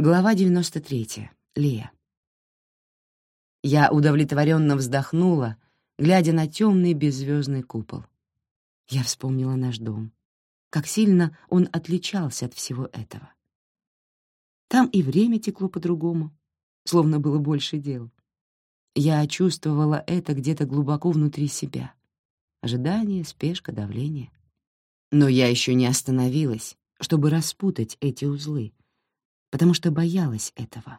Глава 93. Лия. Я удовлетворенно вздохнула, глядя на темный беззвездный купол. Я вспомнила наш дом. Как сильно он отличался от всего этого. Там и время текло по-другому, словно было больше дел. Я чувствовала это где-то глубоко внутри себя. Ожидание, спешка, давление. Но я еще не остановилась, чтобы распутать эти узлы, потому что боялась этого.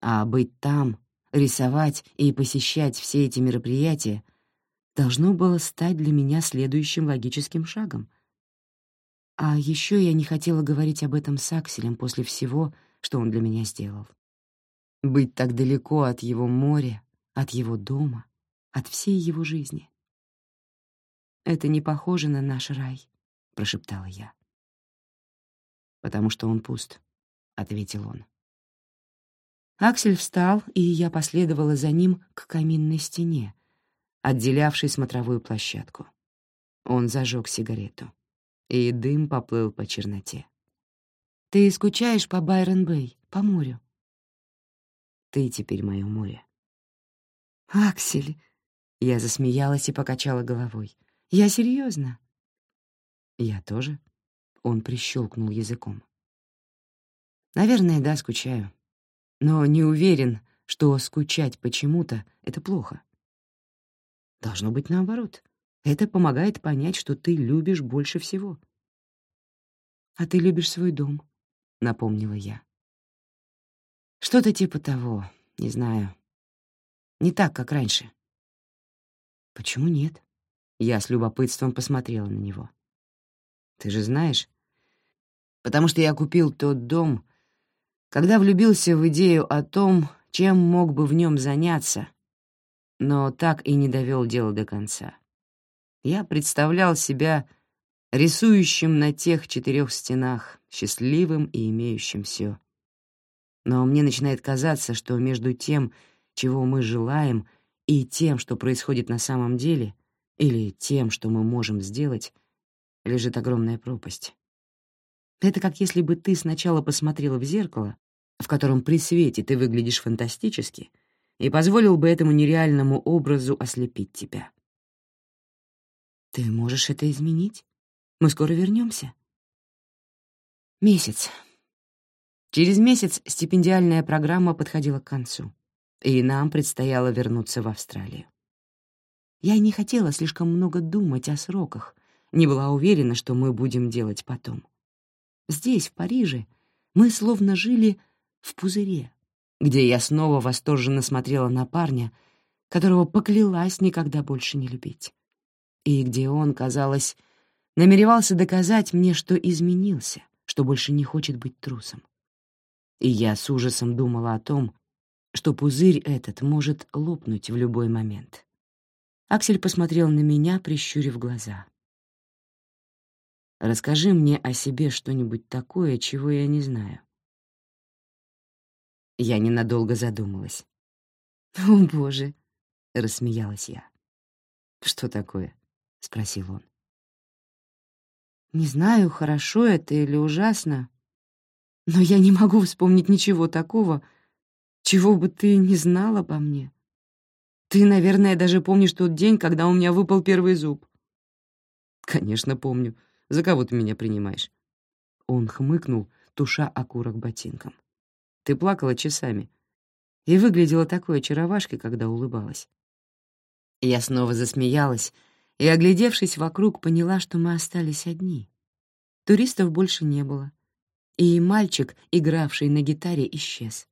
А быть там, рисовать и посещать все эти мероприятия должно было стать для меня следующим логическим шагом. А еще я не хотела говорить об этом с Акселем после всего, что он для меня сделал. Быть так далеко от его моря, от его дома, от всей его жизни. «Это не похоже на наш рай», — прошептала я. «Потому что он пуст», — ответил он. Аксель встал, и я последовала за ним к каминной стене, отделявшей смотровую площадку. Он зажег сигарету, и дым поплыл по черноте. «Ты скучаешь по Байрон-Бэй, по морю?» «Ты теперь мое море». «Аксель!» — я засмеялась и покачала головой. «Я серьезно. «Я тоже?» — он прищелкнул языком. Наверное, да, скучаю. Но не уверен, что скучать почему-то — это плохо. Должно быть наоборот. Это помогает понять, что ты любишь больше всего. «А ты любишь свой дом», — напомнила я. «Что-то типа того, не знаю. Не так, как раньше». «Почему нет?» Я с любопытством посмотрела на него. «Ты же знаешь, потому что я купил тот дом когда влюбился в идею о том, чем мог бы в нем заняться, но так и не довел дело до конца. Я представлял себя рисующим на тех четырех стенах, счастливым и имеющим все. Но мне начинает казаться, что между тем, чего мы желаем, и тем, что происходит на самом деле, или тем, что мы можем сделать, лежит огромная пропасть. Это как если бы ты сначала посмотрела в зеркало, в котором при свете ты выглядишь фантастически, и позволил бы этому нереальному образу ослепить тебя. Ты можешь это изменить? Мы скоро вернемся. Месяц. Через месяц стипендиальная программа подходила к концу, и нам предстояло вернуться в Австралию. Я не хотела слишком много думать о сроках, не была уверена, что мы будем делать потом. Здесь, в Париже, мы словно жили в пузыре, где я снова восторженно смотрела на парня, которого поклялась никогда больше не любить, и где он, казалось, намеревался доказать мне, что изменился, что больше не хочет быть трусом. И я с ужасом думала о том, что пузырь этот может лопнуть в любой момент. Аксель посмотрел на меня, прищурив глаза. Расскажи мне о себе что-нибудь такое, чего я не знаю. Я ненадолго задумалась. «О, боже!» — рассмеялась я. «Что такое?» — спросил он. «Не знаю, хорошо это или ужасно, но я не могу вспомнить ничего такого, чего бы ты не знал обо мне. Ты, наверное, даже помнишь тот день, когда у меня выпал первый зуб». «Конечно, помню. За кого ты меня принимаешь?» Он хмыкнул, туша окурок ботинком. «Ты плакала часами и выглядела такой очаровашкой, когда улыбалась». Я снова засмеялась и, оглядевшись вокруг, поняла, что мы остались одни. Туристов больше не было, и мальчик, игравший на гитаре, исчез.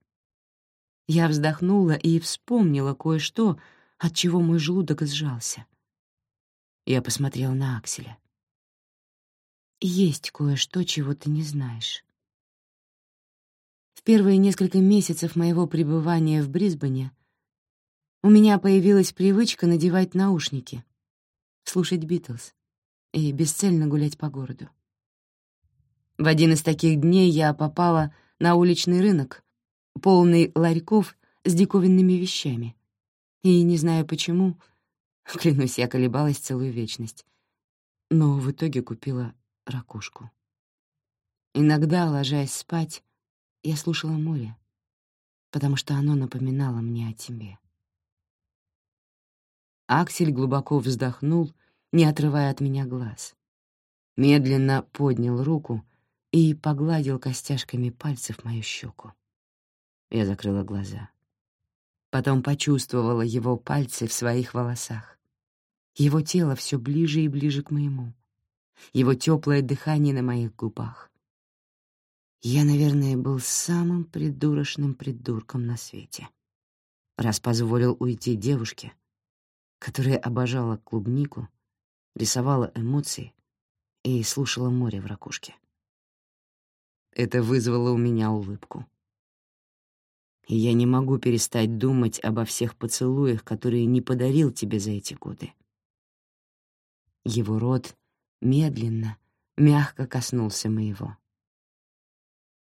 Я вздохнула и вспомнила кое-что, от чего мой желудок сжался. Я посмотрела на Акселя. Есть кое-что, чего ты не знаешь. В первые несколько месяцев моего пребывания в Брисбене у меня появилась привычка надевать наушники, слушать Битлз и бесцельно гулять по городу. В один из таких дней я попала на уличный рынок, полный ларьков с диковинными вещами. И, не знаю почему, клянусь, я колебалась целую вечность, но в итоге купила ракушку. Иногда, ложась спать, Я слушала море, потому что оно напоминало мне о тебе. Аксель глубоко вздохнул, не отрывая от меня глаз. Медленно поднял руку и погладил костяшками пальцев мою щеку. Я закрыла глаза. Потом почувствовала его пальцы в своих волосах. Его тело все ближе и ближе к моему. Его теплое дыхание на моих губах. Я, наверное, был самым придурочным придурком на свете. Раз позволил уйти девушке, которая обожала клубнику, рисовала эмоции и слушала море в ракушке. Это вызвало у меня улыбку. И я не могу перестать думать обо всех поцелуях, которые не подарил тебе за эти годы. Его рот медленно, мягко коснулся моего.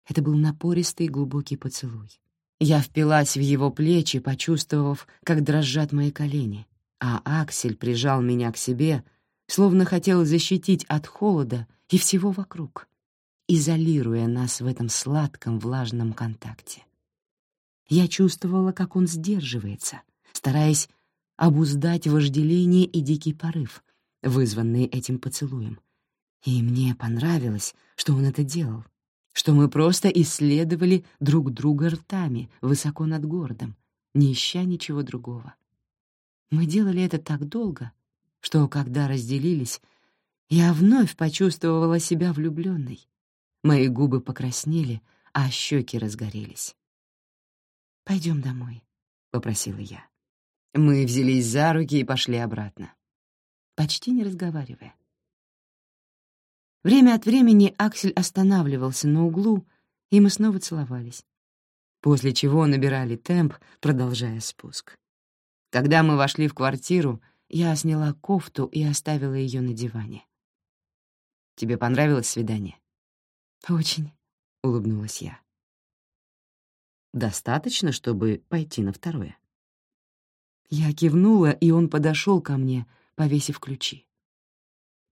Это был напористый глубокий поцелуй. Я впилась в его плечи, почувствовав, как дрожат мои колени, а Аксель прижал меня к себе, словно хотел защитить от холода и всего вокруг, изолируя нас в этом сладком влажном контакте. Я чувствовала, как он сдерживается, стараясь обуздать вожделение и дикий порыв, вызванные этим поцелуем. И мне понравилось, что он это делал, что мы просто исследовали друг друга ртами высоко над городом, не ища ничего другого. Мы делали это так долго, что, когда разделились, я вновь почувствовала себя влюбленной. Мои губы покраснели, а щеки разгорелись. «Пойдем домой», — попросила я. Мы взялись за руки и пошли обратно, почти не разговаривая. Время от времени Аксель останавливался на углу, и мы снова целовались, после чего набирали темп, продолжая спуск. Когда мы вошли в квартиру, я сняла кофту и оставила ее на диване. «Тебе понравилось свидание?» «Очень», — улыбнулась я. «Достаточно, чтобы пойти на второе?» Я кивнула, и он подошел ко мне, повесив ключи.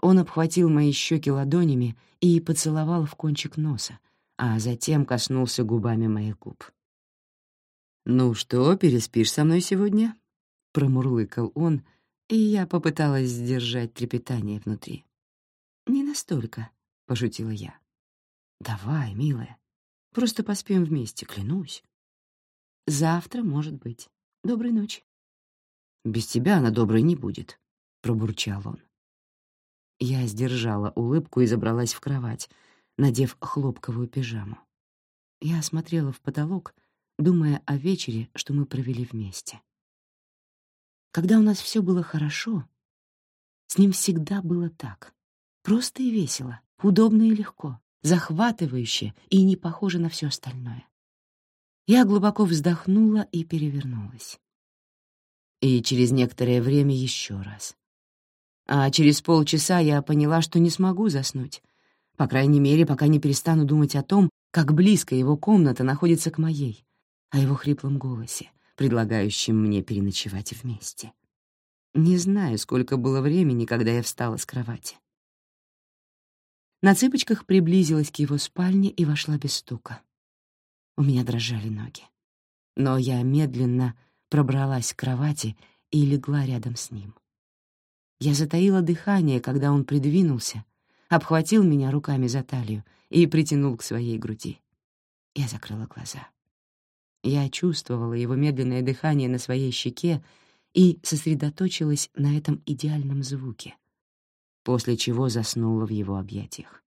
Он обхватил мои щеки ладонями и поцеловал в кончик носа, а затем коснулся губами моих губ. «Ну что, переспишь со мной сегодня?» промурлыкал он, и я попыталась сдержать трепетание внутри. «Не настолько», — пошутила я. «Давай, милая, просто поспим вместе, клянусь». «Завтра, может быть. Доброй ночи». «Без тебя она доброй не будет», — пробурчал он. Я сдержала улыбку и забралась в кровать, надев хлопковую пижаму. Я смотрела в потолок, думая о вечере, что мы провели вместе. Когда у нас все было хорошо, с ним всегда было так. Просто и весело, удобно и легко, захватывающе и не похоже на все остальное. Я глубоко вздохнула и перевернулась. И через некоторое время еще раз. А через полчаса я поняла, что не смогу заснуть, по крайней мере, пока не перестану думать о том, как близко его комната находится к моей, о его хриплом голосе, предлагающим мне переночевать вместе. Не знаю, сколько было времени, когда я встала с кровати. На цыпочках приблизилась к его спальне и вошла без стука. У меня дрожали ноги. Но я медленно пробралась к кровати и легла рядом с ним. Я затаила дыхание, когда он придвинулся, обхватил меня руками за талию и притянул к своей груди. Я закрыла глаза. Я чувствовала его медленное дыхание на своей щеке и сосредоточилась на этом идеальном звуке, после чего заснула в его объятиях.